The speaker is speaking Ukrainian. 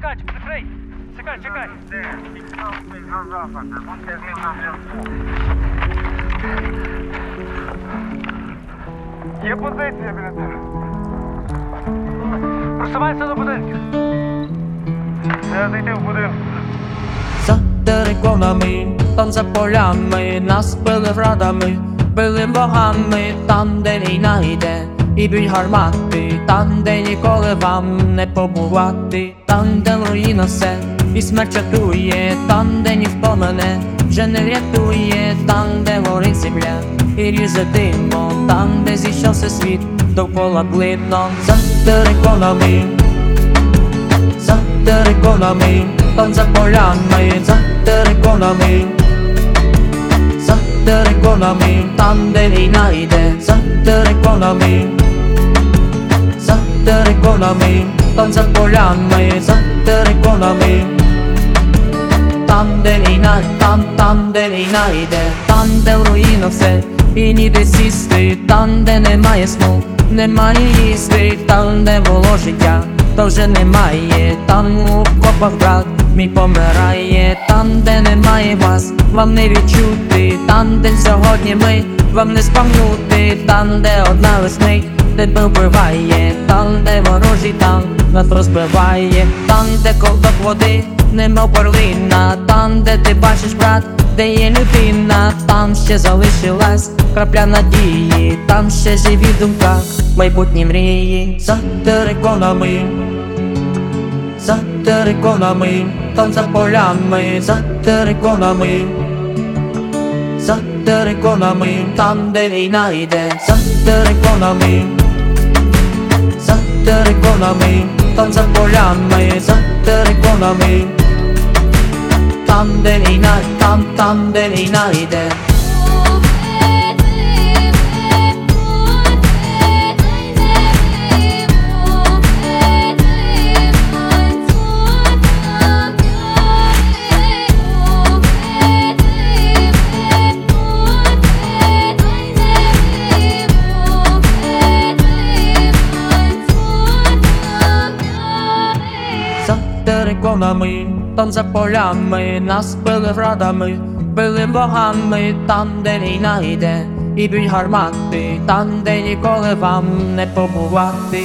чекай, прикрий. Чекай, чекай. Є позиція тебе. Просувайся до будинків. Треба зайти в будинок. За териконами, там за полями, нас били градами, били богами, там, де війна йде, і б'ють гармати, там, де ніколи вам не побувати, там, де руїна все, і смерть чатує, там, де ніхто мене вже не врятує, там, де горить земля, і ріже димо, там, де зійшовся світ, довкола блидно, за териконами за териконами, там за полями, за териконами, за териконами, там де війна йде, за териконами, за териконами, там за полями, за териконами, там де війна, там, там де війна йде, там де в руїнах все, і ніде сісти, там де немає сну, немає їсти, там де було життя, то вже немає, там у копах брат мій помирає, там де немає вас, вам не відчути, там де сьогодні ми, вам не спам'нути, там де одна весни, тебе вбиває, там де ворожий танк. Нас розбиває, там де ковток води, немов перлина, там де ти бачиш брат, де є людина, там ще залишилась крапля надії, там ще живі думка, майбутні мрії, за териконами, за териконами, там за полями, за териконами, за териконами, там де війна йде, за териконами, териконами, там за полями, за териконами, там де війна, териконами, там за полями, нас били градами, били богами, там, де війна йде, і б'ють гармати, там, де ніколи вам не побувати.